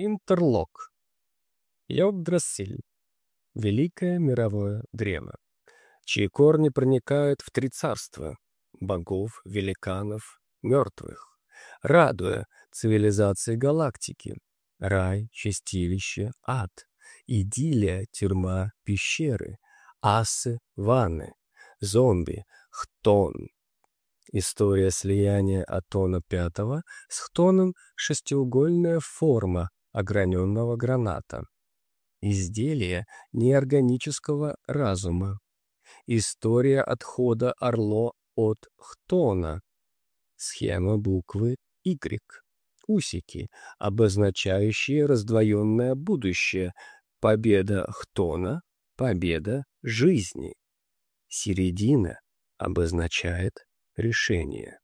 Интерлок. Йогдрасиль. Великое мировое древо, чьи корни проникают в три царства — богов, великанов, мертвых, радуя цивилизации галактики, рай, чистилище, ад, идиллия, тюрьма, пещеры, асы, ванны, зомби, хтон. История слияния Атона V с хтоном — шестиугольная форма ограненного граната. Изделие неорганического разума. История отхода Орло от Хтона. Схема буквы Y. Усики, обозначающие раздвоенное будущее. Победа Хтона, победа жизни. Середина обозначает решение.